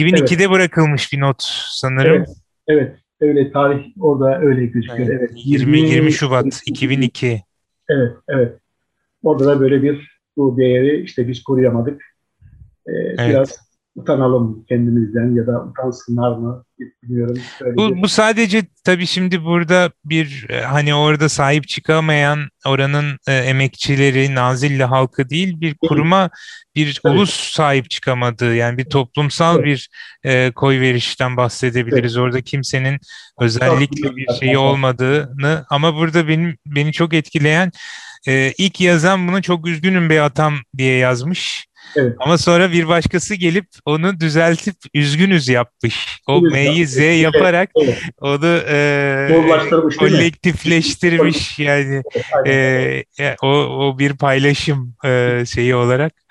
2002'de evet. bırakılmış bir not sanırım. Evet, evet. Öyle tarih orada öyle gözüküyor. Evet. evet. 20, 20 Şubat 2002. Evet, evet. Orada da böyle bir bu değeri işte biz koruyamadık. Ee, evet. Biraz utanalım kendimizden ya da utansınlar mı bilmiyorum. bu, bu sadece tabii şimdi burada bir e, hani orada sahip çıkamayan oranın e, emekçileri, Nazilli halkı değil bir kuruma bir evet. ulus sahip çıkamadığı yani bir toplumsal evet. bir e, koy verişten bahsedebiliriz. Evet. Orada kimsenin özellikle bir şeyi olmadığını ama burada benim beni çok etkileyen e, ilk yazan bunu çok üzgünüm be atam diye yazmış. Evet. Ama sonra bir başkası gelip onu düzeltip üzgünüz yapmış. O M'yi Z yaparak evet. onu e, kolektifleştirmiş yani e, o, o bir paylaşım e, şeyi olarak.